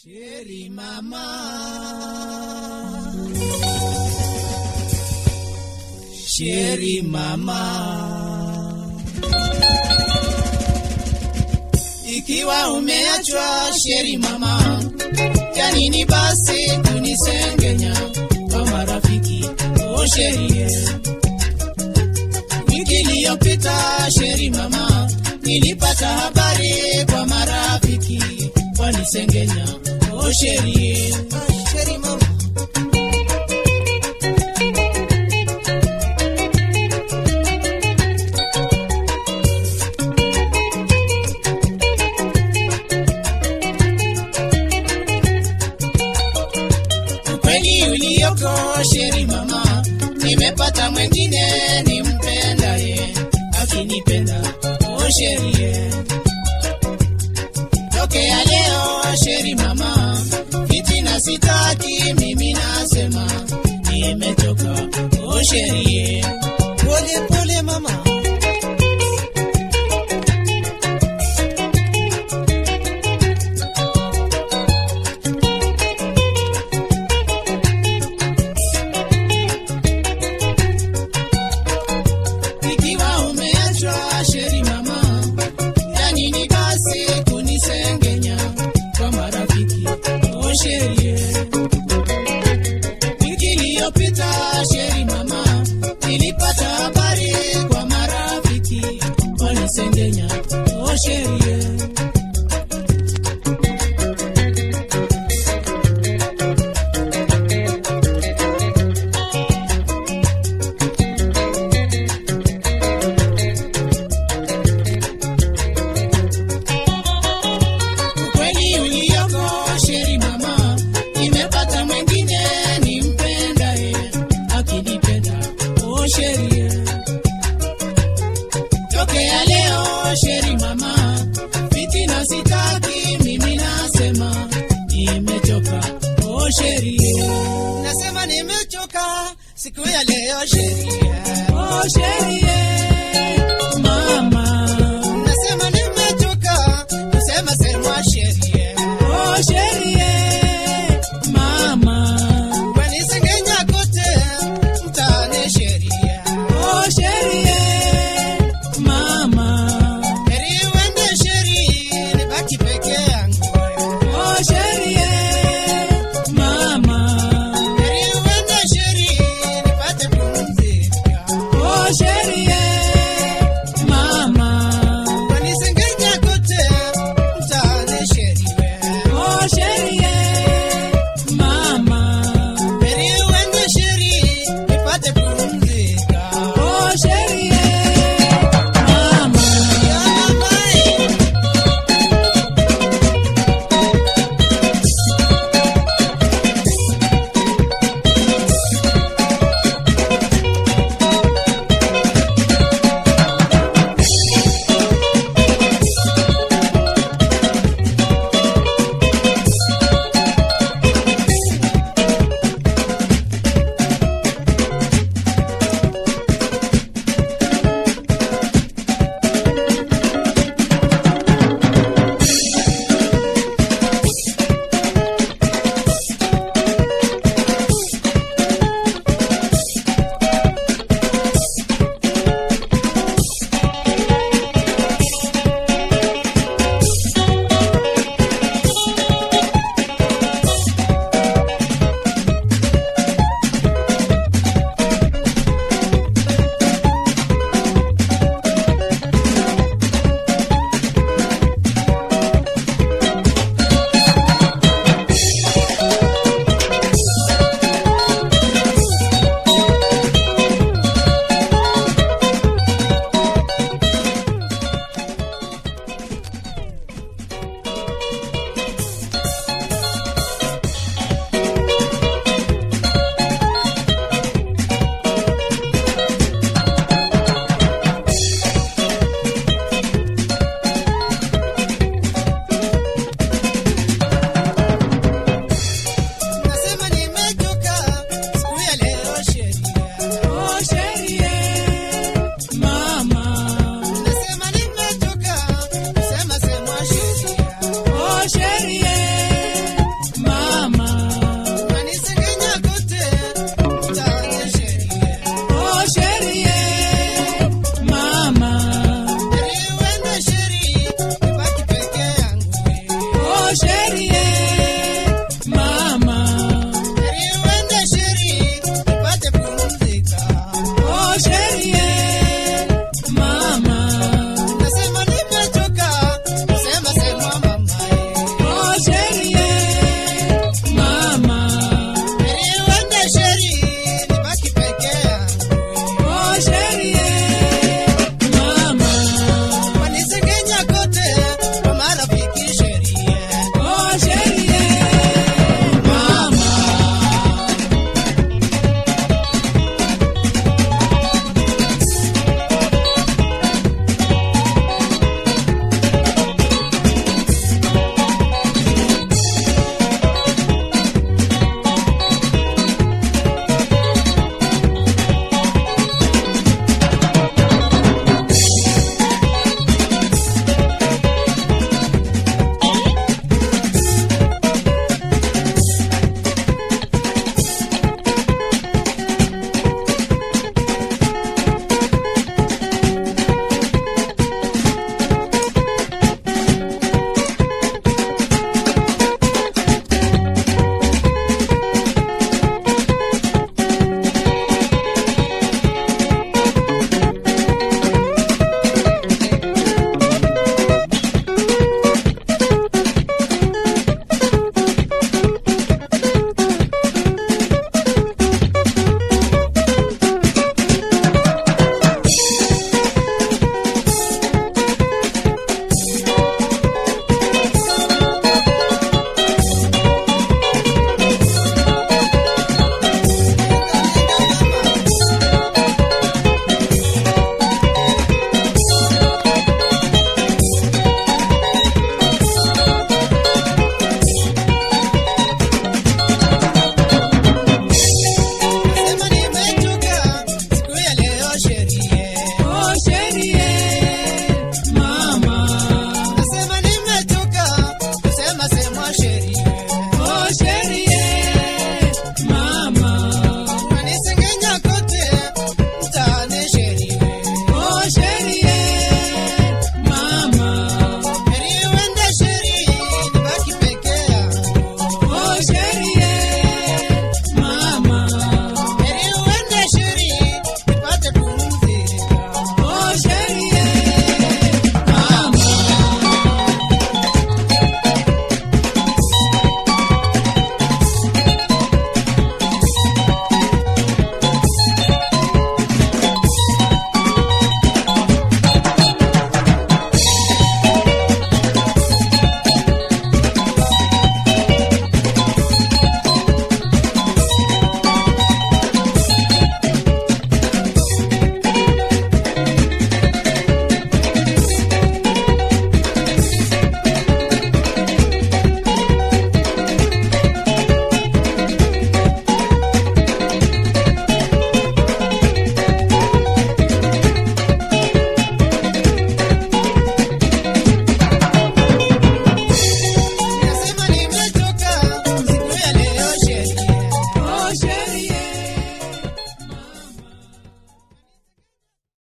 Sheri mama, Sheri mama, ikiwa umeachwa Sheri mama, ya nini basi kunisengenya kwa marafiki? O Sheri, wiki iliyopita Sheri mama, nilipata habari kwa marafiki. Wanisengenya. Sheri, Sheri ulioko Sheri nimepata mwengine nimpendaye, akinipenda o Sheri, tokea leo Sheri mama, sitaki mimi, nasema nimechoka o wanisengenya o Sheri. O Sheri, nasema nimechoka siku ya leo sheria, oh Sheri, shit.